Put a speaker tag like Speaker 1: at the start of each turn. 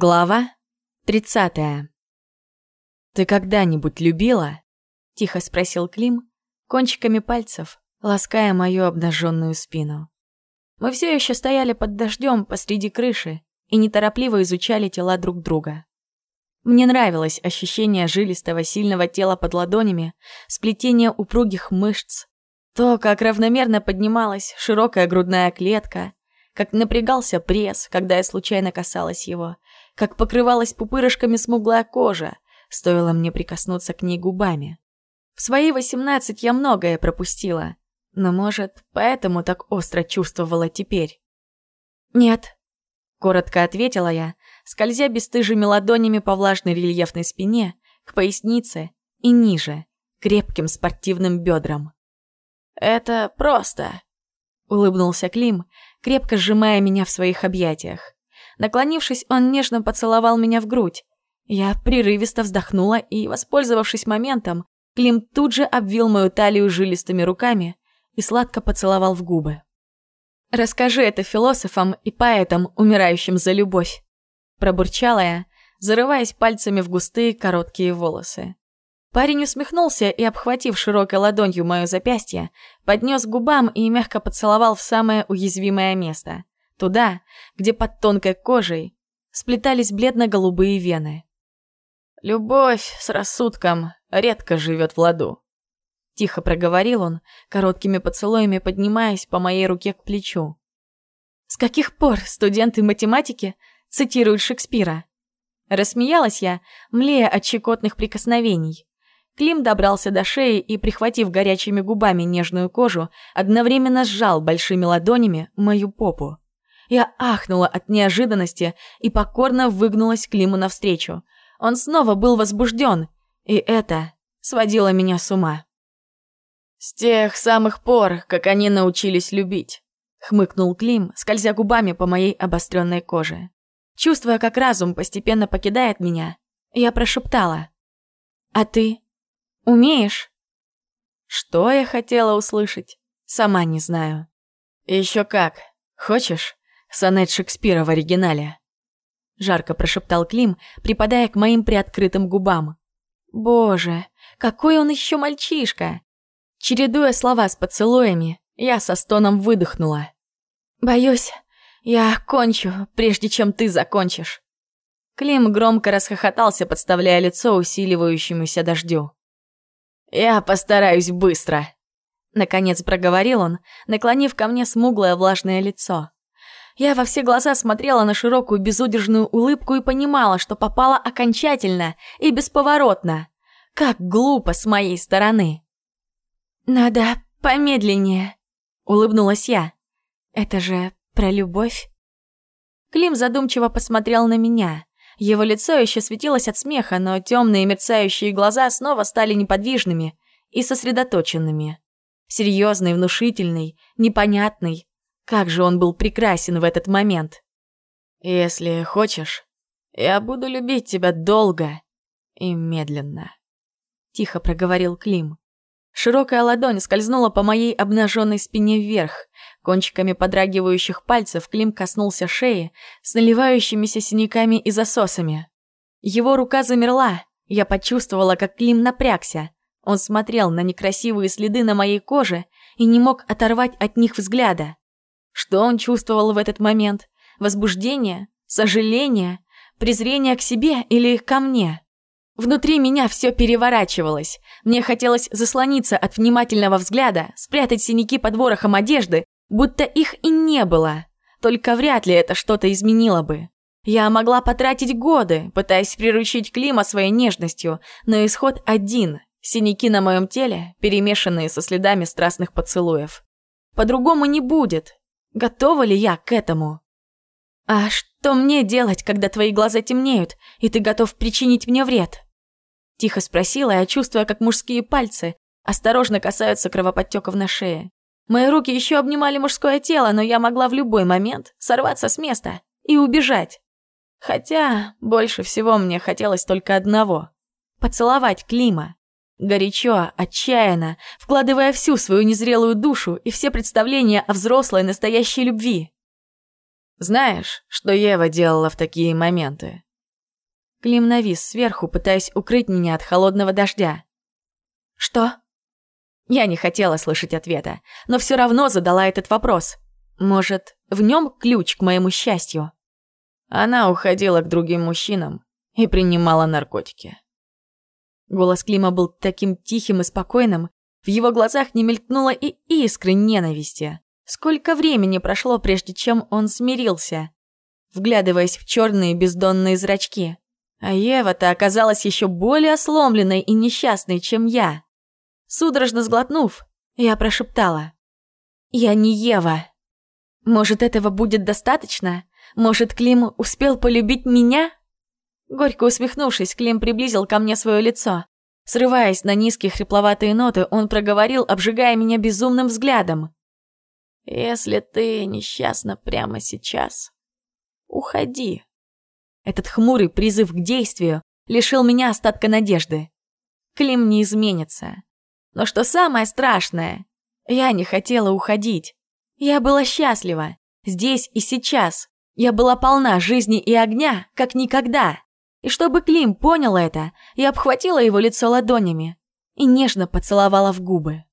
Speaker 1: Глава 30. «Ты когда-нибудь любила?» — тихо спросил Клим, кончиками пальцев, лаская мою обнаженную спину. Мы все еще стояли под дождем посреди крыши и неторопливо изучали тела друг друга. Мне нравилось ощущение жилистого сильного тела под ладонями, сплетение упругих мышц, то, как равномерно поднималась широкая грудная клетка, как напрягался пресс, когда я случайно касалась его, как покрывалась пупырышками смуглая кожа, стоило мне прикоснуться к ней губами. В свои восемнадцать я многое пропустила, но, может, поэтому так остро чувствовала теперь. «Нет», — коротко ответила я, скользя бесстыжими ладонями по влажной рельефной спине, к пояснице и ниже, крепким спортивным бедрам. «Это просто», — улыбнулся Клим, крепко сжимая меня в своих объятиях. Наклонившись, он нежно поцеловал меня в грудь. Я прерывисто вздохнула и, воспользовавшись моментом, Клим тут же обвил мою талию жилистыми руками и сладко поцеловал в губы. «Расскажи это философам и поэтам, умирающим за любовь», пробурчала я, зарываясь пальцами в густые короткие волосы. Парень усмехнулся и, обхватив широкой ладонью мое запястье, поднес к губам и мягко поцеловал в самое уязвимое место. Туда, где под тонкой кожей сплетались бледно-голубые вены. «Любовь с рассудком редко живет в ладу», — тихо проговорил он, короткими поцелуями поднимаясь по моей руке к плечу. «С каких пор студенты математики цитируют Шекспира?» Рассмеялась я, млея от щекотных прикосновений. Клим добрался до шеи и, прихватив горячими губами нежную кожу, одновременно сжал большими ладонями мою попу. Я ахнула от неожиданности и покорно выгнулась Климу навстречу. Он снова был возбужден, и это сводило меня с ума. «С тех самых пор, как они научились любить», — хмыкнул Клим, скользя губами по моей обостренной коже. Чувствуя, как разум постепенно покидает меня, я прошептала. «А ты?» Умеешь?» Что я хотела услышать, сама не знаю. Еще как. Хочешь? Сонет Шекспира в оригинале. Жарко прошептал Клим, припадая к моим приоткрытым губам. Боже, какой он еще мальчишка! Чередуя слова с поцелуями, я со стоном выдохнула. «Боюсь, я кончу, прежде чем ты закончишь». Клим громко расхохотался, подставляя лицо усиливающемуся дождю. «Я постараюсь быстро», — наконец проговорил он, наклонив ко мне смуглое влажное лицо. Я во все глаза смотрела на широкую безудержную улыбку и понимала, что попала окончательно и бесповоротно. Как глупо с моей стороны. «Надо помедленнее», — улыбнулась я. «Это же про любовь?» Клим задумчиво посмотрел на меня. Его лицо еще светилось от смеха, но темные мерцающие глаза снова стали неподвижными и сосредоточенными. Серьезный, внушительный, непонятный. Как же он был прекрасен в этот момент. «Если хочешь, я буду любить тебя долго и медленно», — тихо проговорил Клим. Широкая ладонь скользнула по моей обнаженной спине вверх. Кончиками подрагивающих пальцев Клим коснулся шеи с наливающимися синяками и засосами. Его рука замерла. Я почувствовала, как Клим напрягся. Он смотрел на некрасивые следы на моей коже и не мог оторвать от них взгляда. Что он чувствовал в этот момент? Возбуждение? Сожаление? Презрение к себе или ко мне? Внутри меня все переворачивалось. Мне хотелось заслониться от внимательного взгляда, спрятать синяки под ворохом одежды, будто их и не было. Только вряд ли это что-то изменило бы. Я могла потратить годы, пытаясь приручить Клима своей нежностью, но исход один – синяки на моем теле, перемешанные со следами страстных поцелуев. По-другому не будет. Готова ли я к этому? А что мне делать, когда твои глаза темнеют, и ты готов причинить мне вред? Тихо спросила я, чувствуя, как мужские пальцы осторожно касаются кровоподтеков на шее. Мои руки еще обнимали мужское тело, но я могла в любой момент сорваться с места и убежать. Хотя больше всего мне хотелось только одного — поцеловать Клима. Горячо, отчаянно, вкладывая всю свою незрелую душу и все представления о взрослой настоящей любви. Знаешь, что Ева делала в такие моменты? Клим навис сверху, пытаясь укрыть меня от холодного дождя. «Что?» Я не хотела слышать ответа, но все равно задала этот вопрос. Может, в нем ключ к моему счастью? Она уходила к другим мужчинам и принимала наркотики. Голос Клима был таким тихим и спокойным, в его глазах не мелькнуло и искры ненависти. Сколько времени прошло, прежде чем он смирился, вглядываясь в черные бездонные зрачки. А Ева-то оказалась еще более сломленной и несчастной, чем я. Судорожно сглотнув, я прошептала. «Я не Ева. Может, этого будет достаточно? Может, Клим успел полюбить меня?» Горько усмехнувшись, Клим приблизил ко мне свое лицо. Срываясь на низкие хрипловатые ноты, он проговорил, обжигая меня безумным взглядом. «Если ты несчастна прямо сейчас, уходи». Этот хмурый призыв к действию лишил меня остатка надежды. Клим не изменится. Но что самое страшное, я не хотела уходить. Я была счастлива, здесь и сейчас. Я была полна жизни и огня, как никогда. И чтобы Клим понял это, я обхватила его лицо ладонями и нежно поцеловала в губы.